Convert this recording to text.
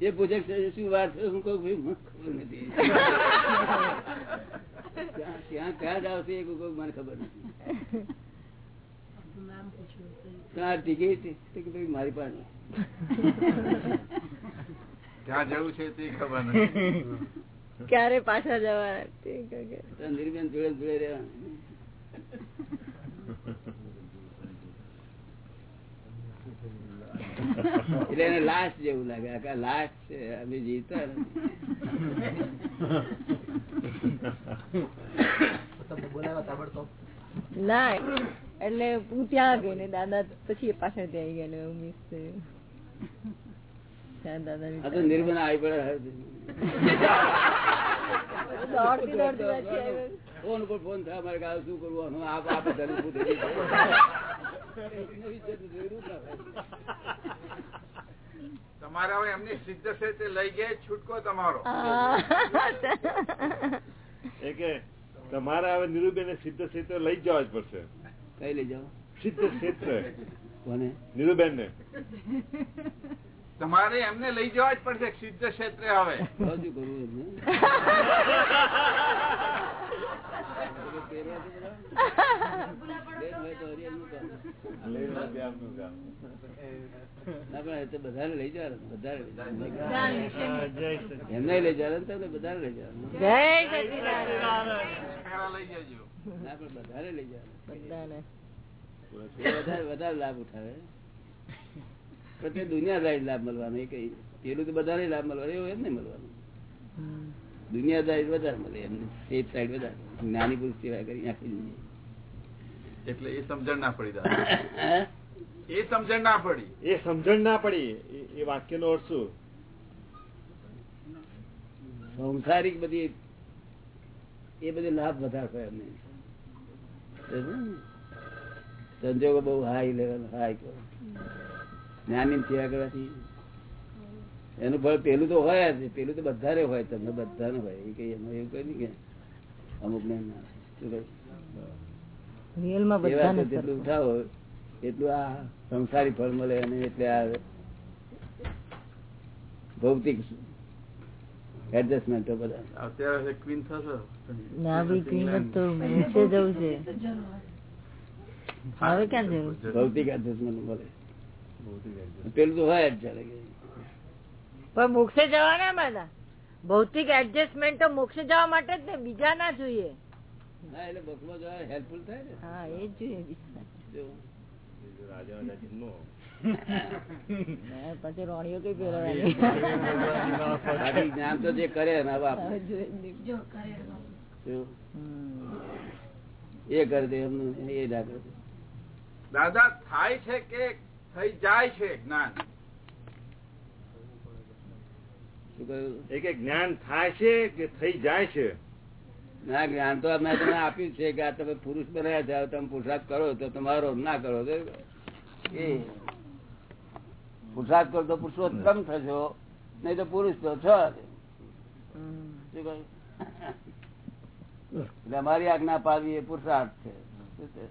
એ પૂછે શું વાત હું કહું ખબર નથી. ત્યાં ક્યાં જ આવશે એ મને ખબર નથી. ટિકિટ મારી પાસે ક્યાં જવું છે તે ખબર નથી. ક્યારે પાછા જવા તે કહે. તો નિર્બેન જોડે જોડે રહેવાનું. એટલે એને લાશ જેવું લાગે. લાશ છે અમે જીવતા ના એટલે હું ત્યાં ગઈ ને દાદા પછી પાછળ ત્યાં ગયા ને એવું મિસ થયું. દાદા આવી પડે. આવી. ફોન ઉપર ફોન થાય મારે કે શું કરવું? આપ તમારે હવે એમની સિદ્ધ છે તે લઈ ગયા છૂટકો તમારો. એ કે તમારે હવે નિરૂબેન સિદ્ધ ક્ષેત્ર લઈ જવા જ પડશે. કઈ લઈ જાઓ સિદ્ધ ક્ષેત્ર. કોને? નિરૂબેન ને તમારે એમને લઈ જવા જ પડશે સિદ્ધ ક્ષેત્રે હવે. કરવું એમને બેન હોય તો હરિયાળનું કામ. ના પણ એ તો લઈ જવાનું બધાને વધારે લાભ ઉઠાવે પણ તે દુનિયાદારી લાભ મળવાનો, એ કઈ પેલું તો બધાને લાભ મળવાનો, એવું એમ નહીં મળવાનું. દુનિયાદારી વધારે મળે એમને સેફ સાઈડ વધારે જ્ઞાની પુરુષ સેવા કરી આખી જિંદગી. એટલે એ સમજણ ના પડી એ સમજણ ના પડી. એ સમજણ ના પડી. એ- એ વાક્યનો અર્થ શું? સંસારિક બધી એ બધી લાભ વધારે થયો એમને. સંજોગો બહુ હાઈ લેવલ હાઈ કરો જ્ઞાની સેવા કરવાથી એનું ફળ પેલું તો હોય જ પેલું તો બધાને હોય તમને બધાને હોય એ કઈ એમાં એવું કઈ કે અમુક ને જેટલું ઉઠાવો એટલું આ સંસારી ફળ મળે અને એટલે આ ભૌતિક એડજસ્ટમેન્ટો બધા. અત્યારે ક્વીન થશો? ના બી ક્વીન તો મોક્ષે જવું છે. હવે ક્યાં જવું? ભૌતિક એડજસ્ટમેન્ટ મળે. પેલું તો હોય જ ચાલે કે પણ મોક્ષે જવાના બધા ભૌતિક એડજસ્ટમેન્ટ તો મોક્ષે જવા માટે જ ને બીજા ના જોઈએ. એટલે બસમાં જવા હેલ્પફુલ થાય ને. હા એ જ જોઈએ બીજા જન્મો પછી રોણીઓ કઈ પહેરવાની જ્ઞાન તો જે કરે ને હવે આપણે હવે જોઈએ જ નહીં. જો. હમ. એ કરી દે એમનું એ દાદા થાય છે કે થઈ જાય છે જ્ઞાન? શું કહ્યું એ કે જ્ઞાન થાય છે કે થઈ જાય છે? ના જ્ઞાન તો મેં તમને આપ્યું છે કે આ તમે પુરુષ બનાવ્યા છે તમે પુરુષાર્થ કરો તો તમારો ના કરો. તો એ પુરુષાર્થ કરો તો પુરુષોત્તમ થશો નહીં તો પુરુષ તો છો એટલે અમારી આજ્ઞા પાડવી એ પુરુષાર્થ છે. શું છે?